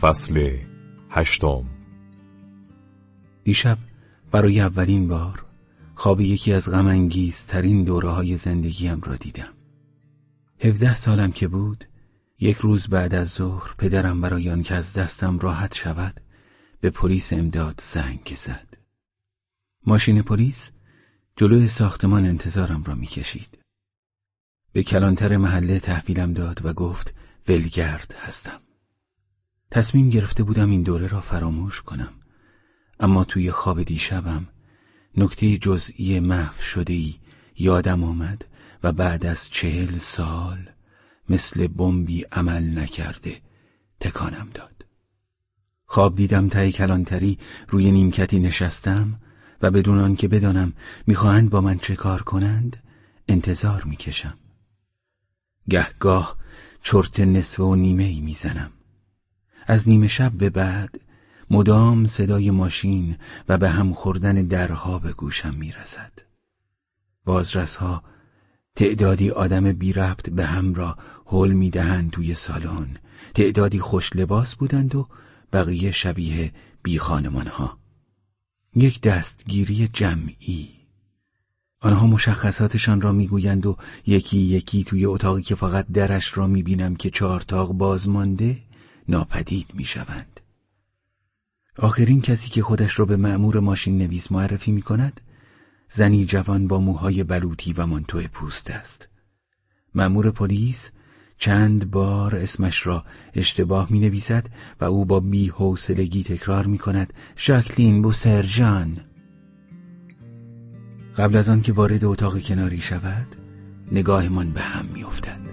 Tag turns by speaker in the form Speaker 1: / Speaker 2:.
Speaker 1: فصل هشتم.
Speaker 2: دیشب برای اولین بار خواب یکی از ترین دوره های زندگیم را دیدم. هفده سالم که بود یک روز بعد از ظهر پدرم برای آنکه از دستم راحت شود به پلیس امداد زنگ زد. ماشین پلیس جلوی ساختمان انتظارم را می‌کشید. به کلانتر محله تحویلم داد و گفت ولگرد هستم. تصمیم گرفته بودم این دوره را فراموش کنم. اما توی خواب دیشبم نکته جزئی محو شده ای یادم آمد و بعد از چهل سال مثل بمبی عمل نکرده تکانم داد. خواب دیدم تای کلانتری روی نیمکتی نشستم و بدون آنکه بدانم می‌خواهند با من چه کار کنند انتظار می‌کشم. گهگاه چرت نصف و نیمه ای می‌زنم. از نیمه شب به بعد مدام صدای ماشین و به هم خوردن درها به گوشم می‌رسد. بازرسها تعدادی آدم بی ربط به هم را حل می‌دهند توی سالن. تعدادی خوش لباس بودند و بقیه شبیه بی ها یک دستگیری جمعی. آنها مشخصاتشان را می‌گویند و یکی یکی توی اتاقی که فقط درش را می‌بینم که چهارتاق باز مانده ناپدید می‌شوند. آخرین کسی که خودش را به معمور ماشین نویس معرفی می کند زنی جوان با موهای بلوطی و منتو پوست است. معمور پلیس چند بار اسمش را اشتباه می نویسد و او با بی حوصلگی تکرار می کند شاکلین بوسرجان. قبل از آن که وارد اتاق کناری شود نگاهمان به هم می افتد.